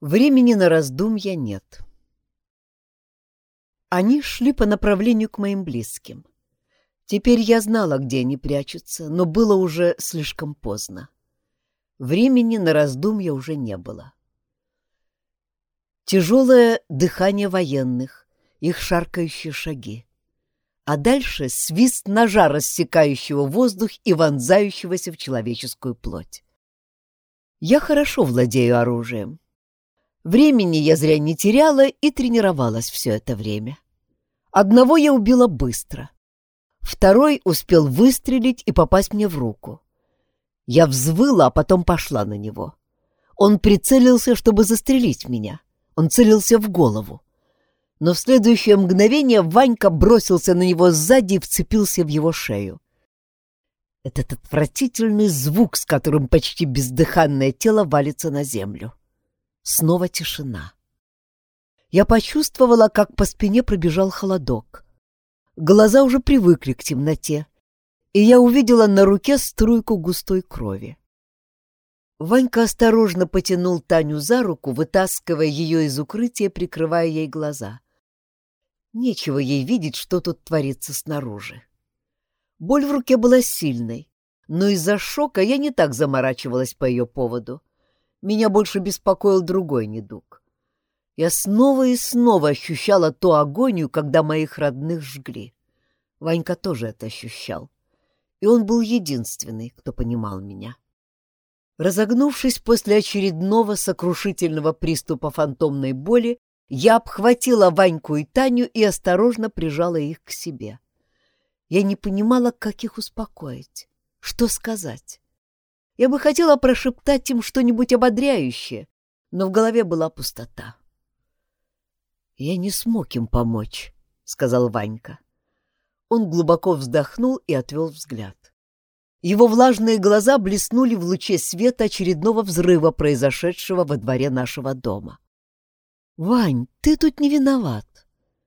Времени на раздумья нет. Они шли по направлению к моим близким. Теперь я знала, где они прячутся, но было уже слишком поздно. Времени на раздумья уже не было. Тяжелое дыхание военных, их шаркающие шаги. А дальше свист ножа, рассекающего воздух и вонзающегося в человеческую плоть. Я хорошо владею оружием. Времени я зря не теряла и тренировалась все это время. Одного я убила быстро. Второй успел выстрелить и попасть мне в руку. Я взвыла, а потом пошла на него. Он прицелился, чтобы застрелить меня. Он целился в голову. Но в следующее мгновение Ванька бросился на него сзади и вцепился в его шею. Этот отвратительный звук, с которым почти бездыханное тело валится на землю. Снова тишина. Я почувствовала, как по спине пробежал холодок. Глаза уже привыкли к темноте, и я увидела на руке струйку густой крови. Ванька осторожно потянул Таню за руку, вытаскивая ее из укрытия, прикрывая ей глаза. Нечего ей видеть, что тут творится снаружи. Боль в руке была сильной, но из-за шока я не так заморачивалась по ее поводу. Меня больше беспокоил другой недуг. Я снова и снова ощущала ту агонию, когда моих родных жгли. Ванька тоже это ощущал. И он был единственный, кто понимал меня. Разогнувшись после очередного сокрушительного приступа фантомной боли, я обхватила Ваньку и Таню и осторожно прижала их к себе. Я не понимала, как их успокоить, что сказать. Я бы хотела прошептать им что-нибудь ободряющее, но в голове была пустота. «Я не смог им помочь», — сказал Ванька. Он глубоко вздохнул и отвел взгляд. Его влажные глаза блеснули в луче света очередного взрыва, произошедшего во дворе нашего дома. «Вань, ты тут не виноват.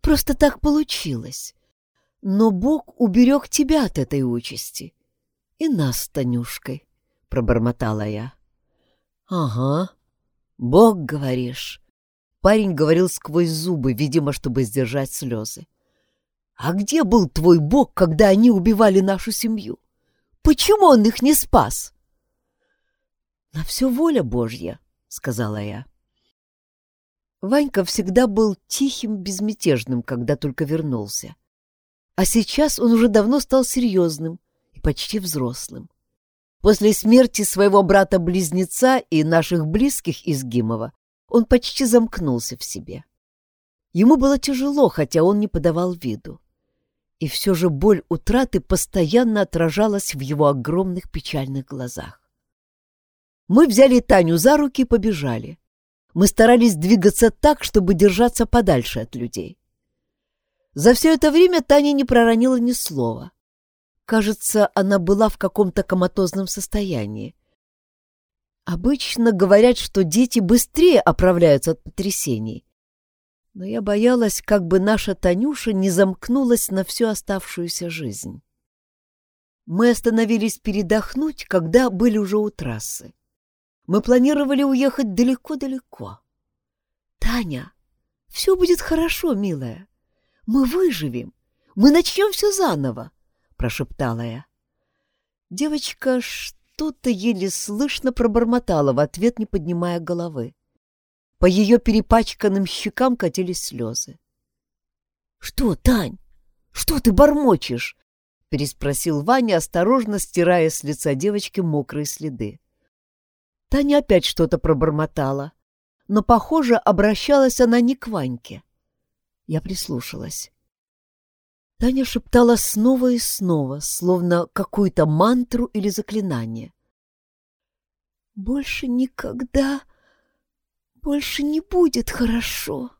Просто так получилось. Но Бог уберег тебя от этой участи. И нас с Танюшкой», — пробормотала я. «Ага. Бог, говоришь». Парень говорил сквозь зубы, видимо, чтобы сдержать слезы. «А где был твой Бог, когда они убивали нашу семью?» Почему он их не спас? — На все воля Божья, — сказала я. Ванька всегда был тихим, безмятежным, когда только вернулся. А сейчас он уже давно стал серьезным и почти взрослым. После смерти своего брата-близнеца и наших близких из Гимова он почти замкнулся в себе. Ему было тяжело, хотя он не подавал виду и все же боль утраты постоянно отражалась в его огромных печальных глазах. Мы взяли Таню за руки и побежали. Мы старались двигаться так, чтобы держаться подальше от людей. За все это время Таня не проронила ни слова. Кажется, она была в каком-то коматозном состоянии. Обычно говорят, что дети быстрее оправляются от потрясений, но я боялась, как бы наша Танюша не замкнулась на всю оставшуюся жизнь. Мы остановились передохнуть, когда были уже у трассы. Мы планировали уехать далеко-далеко. «Таня, все будет хорошо, милая. Мы выживем. Мы начнем все заново», — прошептала я. Девочка что-то еле слышно пробормотала в ответ, не поднимая головы. По ее перепачканным щекам катились слезы. — Что, Тань? Что ты бормочешь? — переспросил Ваня, осторожно стирая с лица девочки мокрые следы. Таня опять что-то пробормотала, но, похоже, обращалась она не к Ваньке. Я прислушалась. Таня шептала снова и снова, словно какую-то мантру или заклинание. «Больше никогда больше не будет хорошо.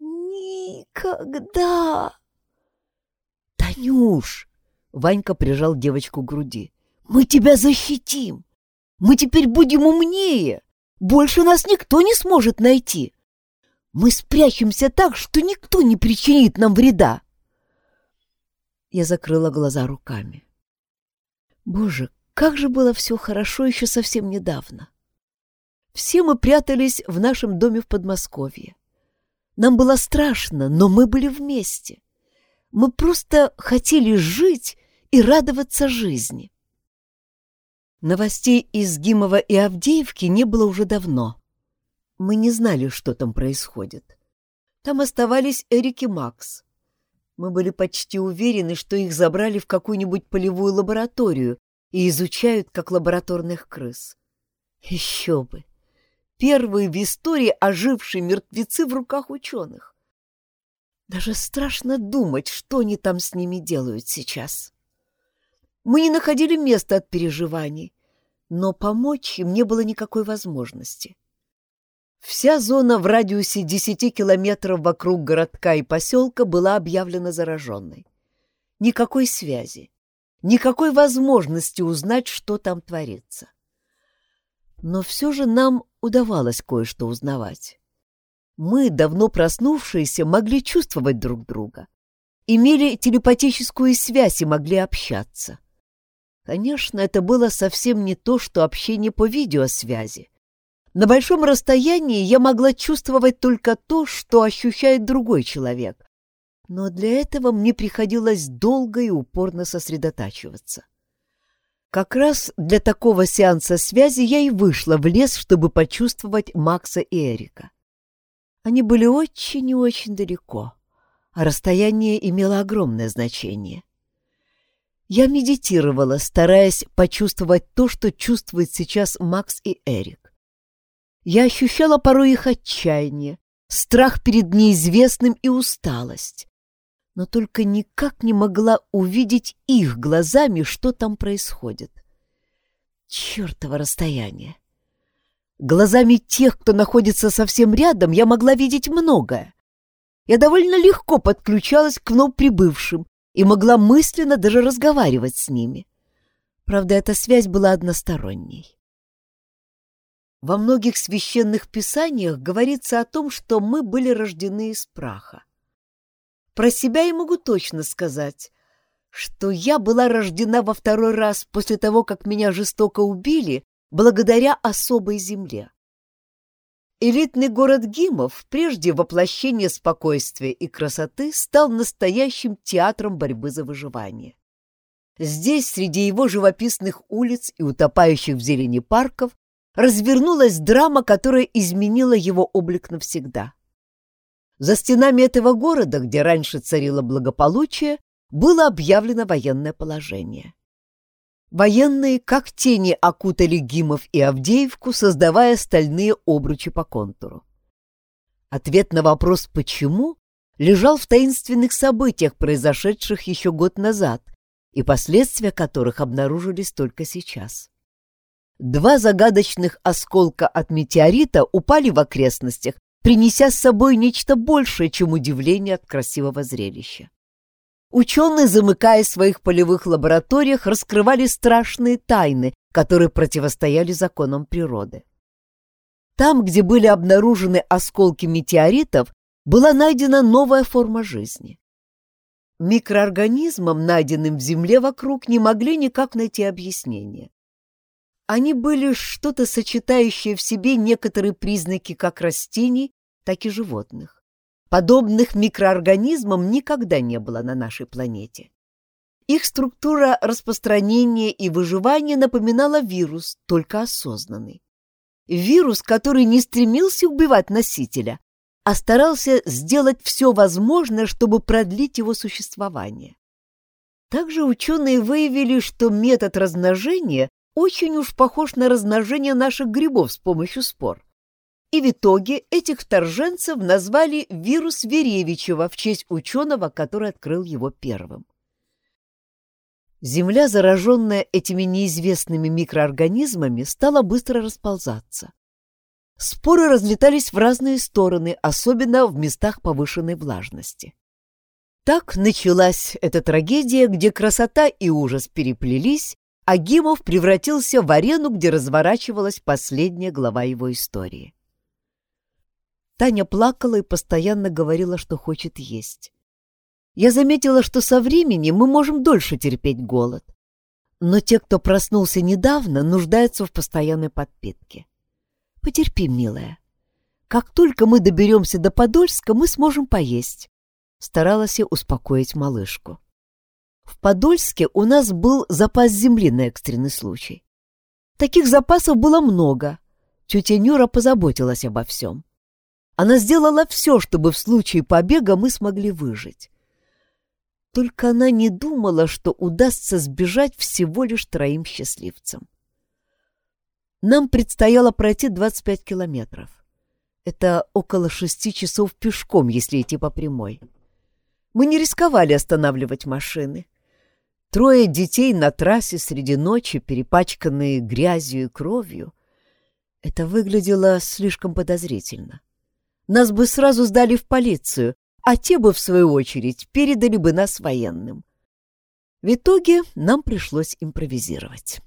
Никогда. Танюш, Ванька прижал девочку к груди. Мы тебя защитим. Мы теперь будем умнее. Больше нас никто не сможет найти. Мы спрячемся так, что никто не причинит нам вреда. Я закрыла глаза руками. Боже, как же было все хорошо еще совсем недавно. Все мы прятались в нашем доме в Подмосковье. Нам было страшно, но мы были вместе. Мы просто хотели жить и радоваться жизни. Новостей из Гимова и Авдеевки не было уже давно. Мы не знали, что там происходит. Там оставались Эрик и Макс. Мы были почти уверены, что их забрали в какую-нибудь полевую лабораторию и изучают как лабораторных крыс. Еще бы! Первые в истории ожившие мертвецы в руках ученых. Даже страшно думать, что они там с ними делают сейчас. Мы не находили места от переживаний, но помочь им не было никакой возможности. Вся зона в радиусе 10 километров вокруг городка и поселка была объявлена зараженной. Никакой связи, никакой возможности узнать, что там творится. Но все же нам удавалось кое-что узнавать. Мы, давно проснувшиеся, могли чувствовать друг друга, имели телепатическую связь и могли общаться. Конечно, это было совсем не то, что общение по видеосвязи. На большом расстоянии я могла чувствовать только то, что ощущает другой человек. Но для этого мне приходилось долго и упорно сосредотачиваться. Как раз для такого сеанса связи я и вышла в лес, чтобы почувствовать Макса и Эрика. Они были очень и очень далеко, а расстояние имело огромное значение — я медитировала, стараясь почувствовать то, что чувствуют сейчас Макс и Эрик. Я ощущала порой их отчаяние, страх перед неизвестным и усталость, но только никак не могла увидеть их глазами, что там происходит. Чёртово расстояние! Глазами тех, кто находится совсем рядом, я могла видеть многое. Я довольно легко подключалась к вновь прибывшим, и могла мысленно даже разговаривать с ними. Правда, эта связь была односторонней. Во многих священных писаниях говорится о том, что мы были рождены из праха. Про себя я могу точно сказать, что я была рождена во второй раз после того, как меня жестоко убили, благодаря особой земле. Элитный город Гимов, прежде воплощение спокойствия и красоты, стал настоящим театром борьбы за выживание. Здесь, среди его живописных улиц и утопающих в зелени парков, развернулась драма, которая изменила его облик навсегда. За стенами этого города, где раньше царило благополучие, было объявлено военное положение. Военные, как тени, окутали Гимов и Авдеевку, создавая стальные обручи по контуру. Ответ на вопрос «почему?» лежал в таинственных событиях, произошедших еще год назад, и последствия которых обнаружились только сейчас. Два загадочных осколка от метеорита упали в окрестностях, принеся с собой нечто большее, чем удивление от красивого зрелища. Ученые, замыкаясь в своих полевых лабораториях, раскрывали страшные тайны, которые противостояли законам природы. Там, где были обнаружены осколки метеоритов, была найдена новая форма жизни. Микроорганизмам, найденным в Земле вокруг, не могли никак найти объяснение. Они были что-то сочетающее в себе некоторые признаки как растений, так и животных. Подобных микроорганизмам никогда не было на нашей планете. Их структура распространения и выживания напоминала вирус, только осознанный. Вирус, который не стремился убивать носителя, а старался сделать все возможное, чтобы продлить его существование. Также ученые выявили, что метод размножения очень уж похож на размножение наших грибов с помощью спор и в итоге этих вторженцев назвали вирус Веревичева в честь ученого, который открыл его первым. Земля, зараженная этими неизвестными микроорганизмами, стала быстро расползаться. Споры разлетались в разные стороны, особенно в местах повышенной влажности. Так началась эта трагедия, где красота и ужас переплелись, а Гимов превратился в арену, где разворачивалась последняя глава его истории. Таня плакала и постоянно говорила, что хочет есть. Я заметила, что со временем мы можем дольше терпеть голод. Но те, кто проснулся недавно, нуждаются в постоянной подпитке. Потерпи, милая. Как только мы доберемся до Подольска, мы сможем поесть. Старалась я успокоить малышку. В Подольске у нас был запас земли на экстренный случай. Таких запасов было много. Тетя Нюра позаботилась обо всем. Она сделала все, чтобы в случае побега мы смогли выжить. Только она не думала, что удастся сбежать всего лишь троим счастливцам. Нам предстояло пройти 25 километров. Это около шести часов пешком, если идти по прямой. Мы не рисковали останавливать машины. Трое детей на трассе среди ночи, перепачканные грязью и кровью. Это выглядело слишком подозрительно. Нас бы сразу сдали в полицию, а те бы, в свою очередь, передали бы нас военным. В итоге нам пришлось импровизировать.